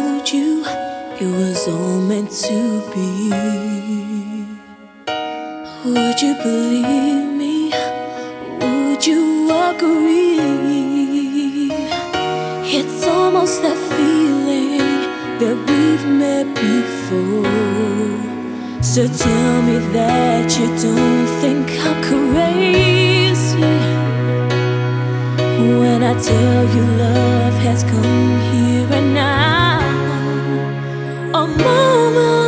told you it was all meant to be? Would you believe me? Would you agree? It's almost that feeling that we've met before. So tell me that you don't think I'm crazy when I tell you love has come here a moment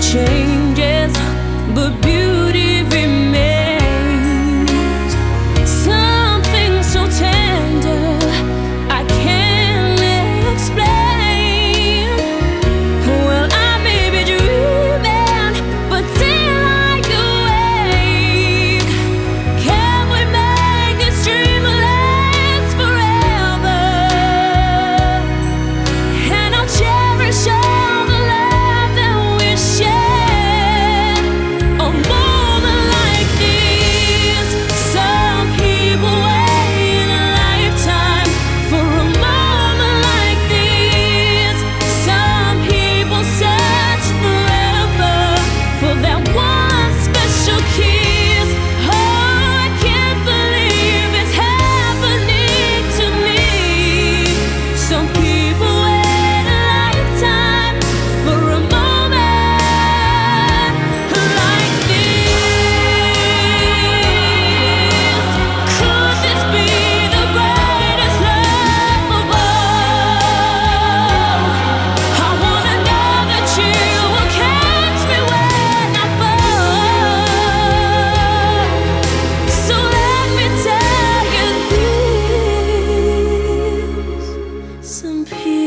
changes, but beauty. appear.